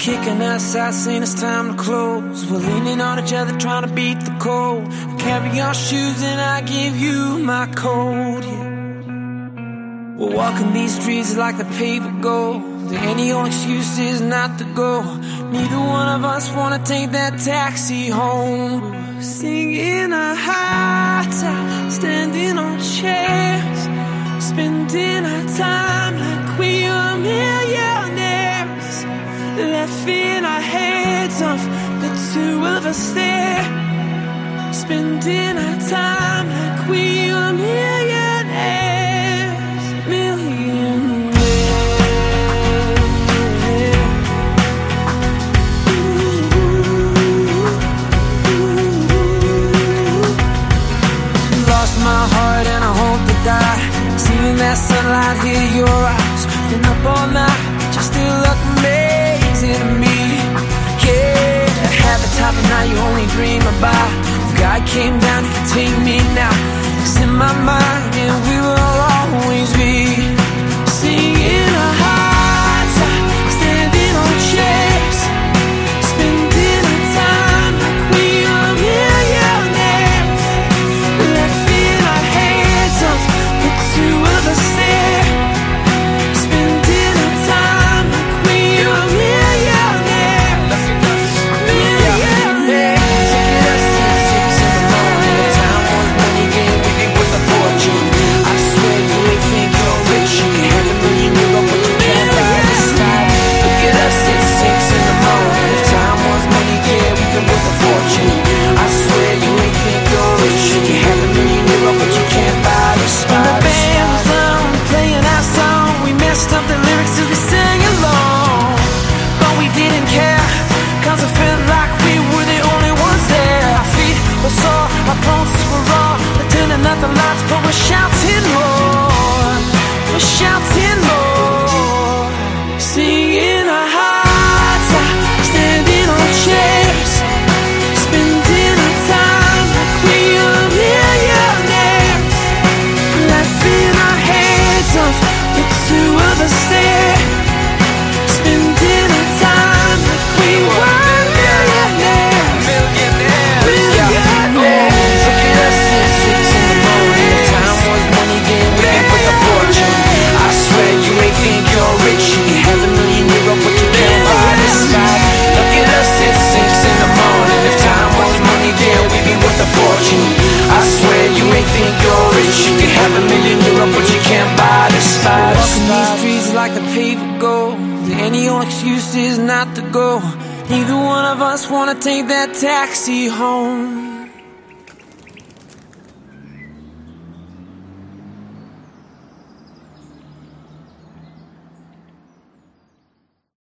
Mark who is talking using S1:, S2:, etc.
S1: kicking us out, saying it's time to close. We're leaning on each other, trying to beat the cold. I carry your shoes and I give you my coat. Yeah. We're walking these streets like the paved gold. Any old excuse is not to go. Neither one of us wanna take that taxi home. Singing a high time, standing on chairs, Laughing our heads off, the two of us there, spending our time like we are millionaires, millionaires. Lost my heart and I hope to die. Seeing that sunlight hit your eyes. Been up all night, you still look amazing to me. Yeah, at the top of night you only dream about. If God came down, he could take me now. It's in my mind, and we will always be but we're shouting more. We're shouting more. Have a million euro, but you can't buy this life. Walking these streets like the paved gold. Any old excuse is not to go. Neither one of us wanna take that taxi home.